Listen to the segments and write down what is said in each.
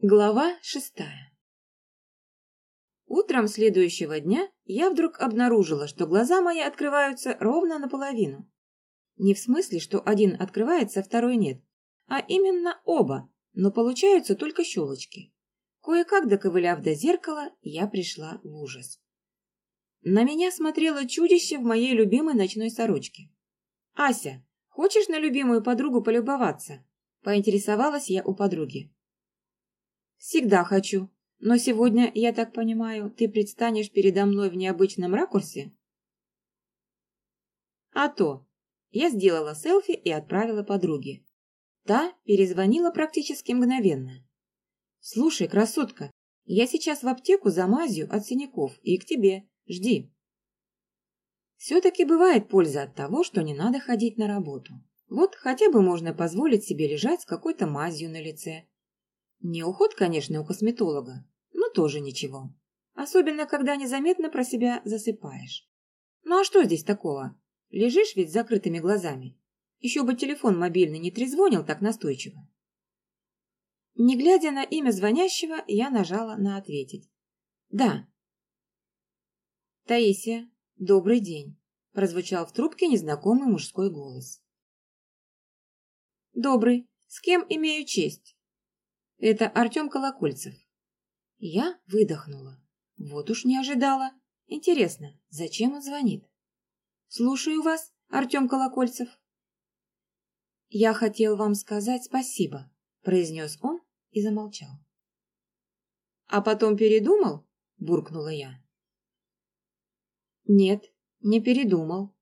Глава шестая Утром следующего дня я вдруг обнаружила, что глаза мои открываются ровно наполовину. Не в смысле, что один открывается, а второй нет, а именно оба, но получаются только щелочки. Кое-как доковыляв до зеркала, я пришла в ужас. На меня смотрело чудище в моей любимой ночной сорочке. «Ася, хочешь на любимую подругу полюбоваться?» – поинтересовалась я у подруги. Всегда хочу. Но сегодня, я так понимаю, ты предстанешь передо мной в необычном ракурсе? А то. Я сделала селфи и отправила подруге. Та перезвонила практически мгновенно. Слушай, красотка, я сейчас в аптеку за мазью от синяков и к тебе. Жди. Все-таки бывает польза от того, что не надо ходить на работу. Вот хотя бы можно позволить себе лежать с какой-то мазью на лице, не уход, конечно, у косметолога, но тоже ничего. Особенно, когда незаметно про себя засыпаешь. Ну а что здесь такого? Лежишь ведь с закрытыми глазами. Еще бы телефон мобильный не трезвонил так настойчиво. Не глядя на имя звонящего, я нажала на «Ответить». «Да». «Таисия, добрый день», – прозвучал в трубке незнакомый мужской голос. «Добрый. С кем имею честь?» Это Артем Колокольцев. Я выдохнула. Вот уж не ожидала. Интересно, зачем он звонит? Слушаю вас, Артем Колокольцев. Я хотел вам сказать спасибо, произнес он и замолчал. А потом передумал? Буркнула я. Нет, не передумал.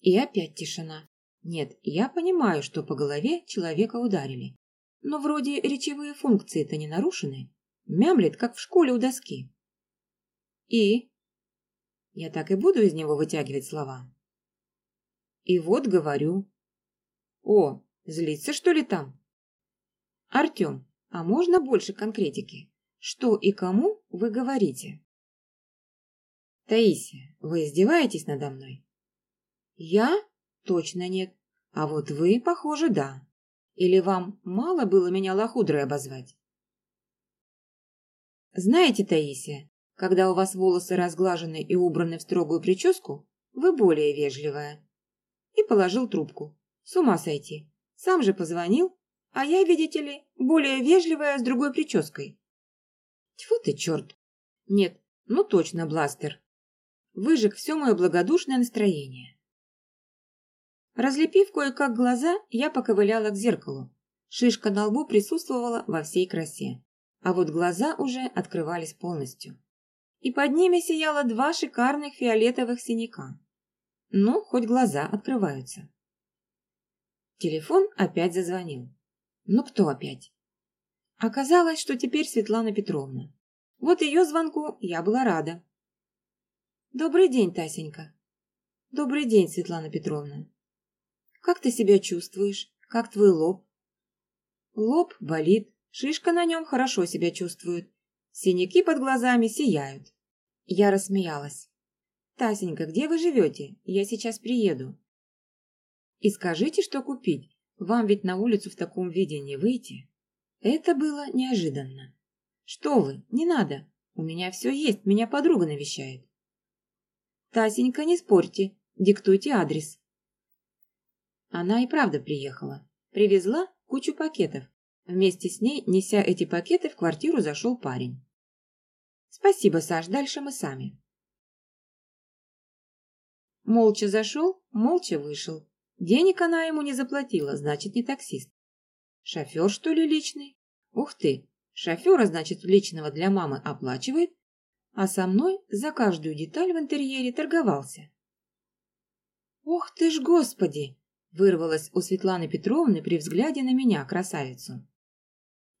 И опять тишина. Нет, я понимаю, что по голове человека ударили. Но вроде речевые функции-то не нарушены. Мямлет, как в школе у доски. И? Я так и буду из него вытягивать слова. И вот говорю. О, злится что ли там? Артем, а можно больше конкретики? Что и кому вы говорите? Таисия, вы издеваетесь надо мной? Я? Точно нет. А вот вы, похоже, да. Или вам мало было меня лохудрой обозвать? Знаете, Таисия, когда у вас волосы разглажены и убраны в строгую прическу, вы более вежливая. И положил трубку. С ума сойти. Сам же позвонил, а я, видите ли, более вежливая с другой прической. Тьфу ты, черт. Нет, ну точно, Бластер. Выжег все мое благодушное настроение. Разлепив кое-как глаза, я поковыляла к зеркалу. Шишка на лбу присутствовала во всей красе, а вот глаза уже открывались полностью. И под ними сияло два шикарных фиолетовых синяка. Ну, хоть глаза открываются. Телефон опять зазвонил. Ну, кто опять? Оказалось, что теперь Светлана Петровна. Вот ее звонку я была рада. «Добрый день, Тасенька». «Добрый день, Светлана Петровна. Как ты себя чувствуешь? Как твой лоб? Лоб болит, шишка на нем хорошо себя чувствует. Синяки под глазами сияют. Я рассмеялась. Тасенька, где вы живете? Я сейчас приеду. И скажите, что купить. Вам ведь на улицу в таком виде не выйти. Это было неожиданно. Что вы, не надо. У меня все есть, меня подруга навещает. Тасенька, не спорьте, диктуйте адрес. Она и правда приехала. Привезла кучу пакетов. Вместе с ней, неся эти пакеты, в квартиру зашел парень. «Спасибо, Саш, дальше мы сами». Молча зашел, молча вышел. Денег она ему не заплатила, значит, не таксист. Шофер, что ли, личный? Ух ты, шофера, значит, личного для мамы оплачивает, а со мной за каждую деталь в интерьере торговался. Ох ты ж, господи! Вырвалось у Светланы Петровны при взгляде на меня, красавицу.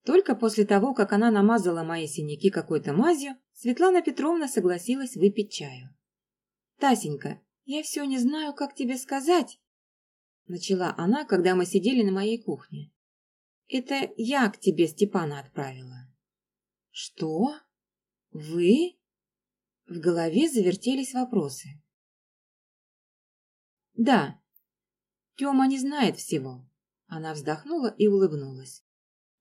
Только после того, как она намазала мои синяки какой-то мазью, Светлана Петровна согласилась выпить чаю. «Тасенька, я все не знаю, как тебе сказать», — начала она, когда мы сидели на моей кухне. «Это я к тебе Степана отправила». «Что? Вы?» В голове завертелись вопросы. «Да, Тёма не знает всего. Она вздохнула и улыбнулась.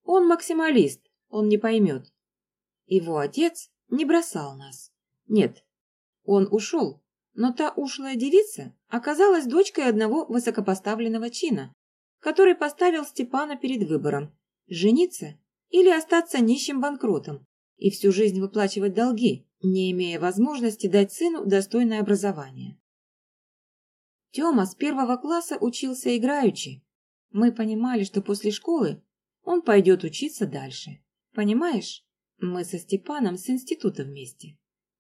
Он максималист, он не поймет. Его отец не бросал нас. Нет, он ушел, но та ушлая девица оказалась дочкой одного высокопоставленного чина, который поставил Степана перед выбором – жениться или остаться нищим банкротом и всю жизнь выплачивать долги, не имея возможности дать сыну достойное образование. Тёма с первого класса учился играючи. Мы понимали, что после школы он пойдет учиться дальше. Понимаешь, мы со Степаном с института вместе.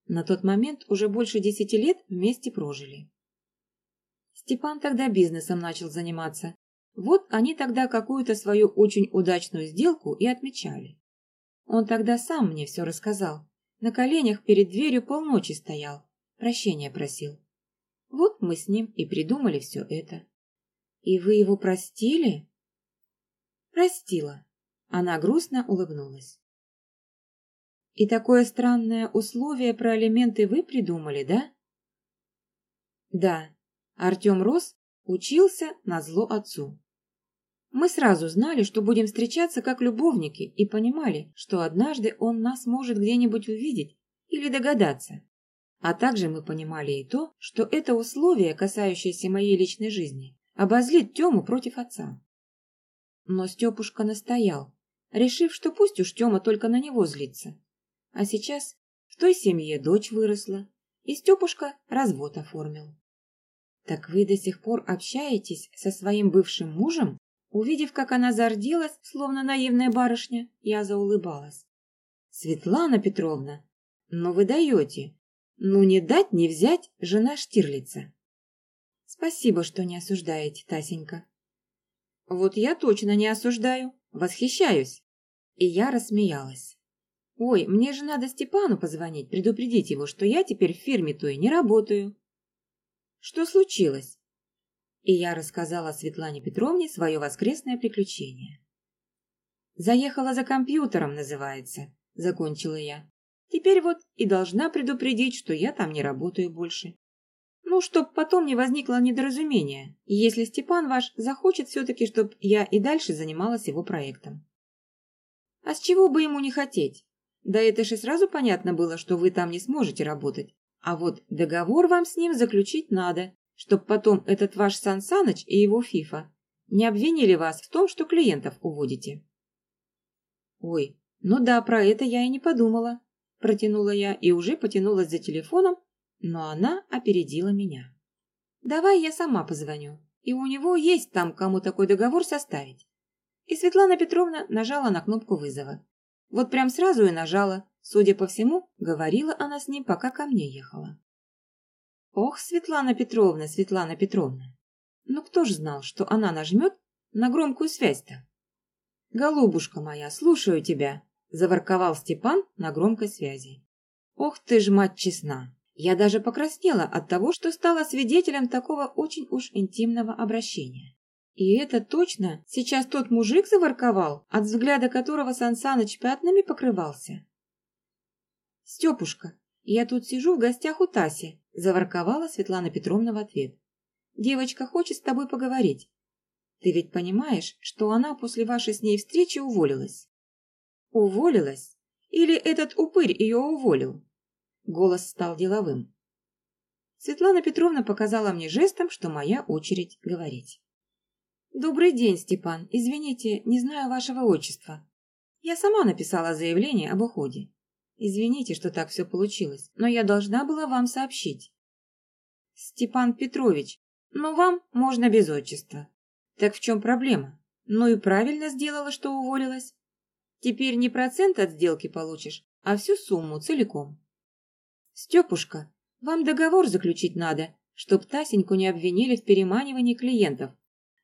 На тот момент уже больше десяти лет вместе прожили. Степан тогда бизнесом начал заниматься. Вот они тогда какую-то свою очень удачную сделку и отмечали. Он тогда сам мне все рассказал. На коленях перед дверью полночи стоял, прощения просил. Вот мы с ним и придумали все это. И вы его простили? Простила. Она грустно улыбнулась. И такое странное условие про алименты вы придумали, да? Да. Артем рос, учился на зло отцу. Мы сразу знали, что будем встречаться как любовники и понимали, что однажды он нас может где-нибудь увидеть или догадаться. А также мы понимали и то, что это условие, касающееся моей личной жизни, обозлит Тему против отца. Но Степушка настоял, решив, что пусть уж Тема только на него злится. А сейчас в той семье дочь выросла, и Степушка развод оформил. «Так вы до сих пор общаетесь со своим бывшим мужем?» Увидев, как она зарделась, словно наивная барышня, я заулыбалась. «Светлана Петровна, ну вы даете. Ну не дать, не взять жена Штирлица». «Спасибо, что не осуждаете, Тасенька». «Вот я точно не осуждаю, восхищаюсь». И я рассмеялась. «Ой, мне же надо Степану позвонить, предупредить его, что я теперь в фирме той не работаю». «Что случилось?» и я рассказала Светлане Петровне свое воскресное приключение. «Заехала за компьютером, называется», — закончила я. «Теперь вот и должна предупредить, что я там не работаю больше. Ну, чтоб потом не возникло недоразумения, если Степан ваш захочет все-таки, чтоб я и дальше занималась его проектом». «А с чего бы ему не хотеть? Да это же сразу понятно было, что вы там не сможете работать. А вот договор вам с ним заключить надо, чтоб потом этот ваш Сан Саныч и его Фифа не обвинили вас в том, что клиентов уводите. Ой, ну да, про это я и не подумала, протянула я и уже потянулась за телефоном, но она опередила меня. Давай я сама позвоню, и у него есть там кому такой договор составить. И Светлана Петровна нажала на кнопку вызова. Вот прям сразу и нажала. Судя по всему, говорила она с ним, пока ко мне ехала. Ох, Светлана Петровна, Светлана Петровна. Ну кто ж знал, что она нажмет на громкую связь-то? Голубушка моя, слушаю тебя, заворковал Степан на громкой связи. Ох ты ж, мать честна. Я даже покраснела от того, что стала свидетелем такого очень уж интимного обращения. И это точно сейчас тот мужик заворковал, от взгляда которого Сан Саныч пятнами покрывался. Степушка, я тут сижу в гостях у Таси, заворковала Светлана Петровна в ответ. Девочка хочет с тобой поговорить. Ты ведь понимаешь, что она после вашей с ней встречи уволилась? Уволилась? Или этот упырь ее уволил? Голос стал деловым. Светлана Петровна показала мне жестом, что моя очередь говорить. «Добрый день, Степан. Извините, не знаю вашего отчества. Я сама написала заявление об уходе. Извините, что так все получилось, но я должна была вам сообщить. Степан Петрович, но вам можно без отчества. Так в чем проблема? Ну и правильно сделала, что уволилась. Теперь не процент от сделки получишь, а всю сумму целиком. Степушка, вам договор заключить надо, чтоб Тасеньку не обвинили в переманивании клиентов.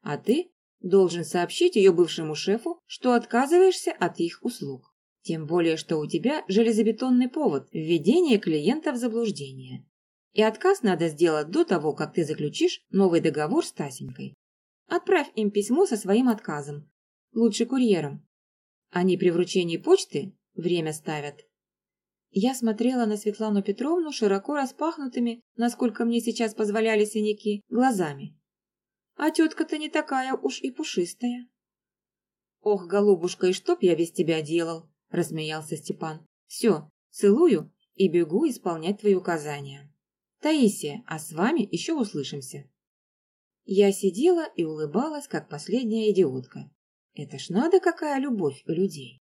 А ты должен сообщить ее бывшему шефу, что отказываешься от их услуг. Тем более, что у тебя железобетонный повод – введение клиента в заблуждение. И отказ надо сделать до того, как ты заключишь новый договор с Тасенькой. Отправь им письмо со своим отказом. Лучше курьером. Они при вручении почты время ставят. Я смотрела на Светлану Петровну широко распахнутыми, насколько мне сейчас позволяли синяки, глазами. А тетка-то не такая уж и пушистая. Ох, голубушка, и чтоб я без тебя делал, рассмеялся Степан. Все, целую и бегу исполнять твои указания. Таисия, а с вами еще услышимся. Я сидела и улыбалась, как последняя идиотка. Это ж надо, какая любовь у людей.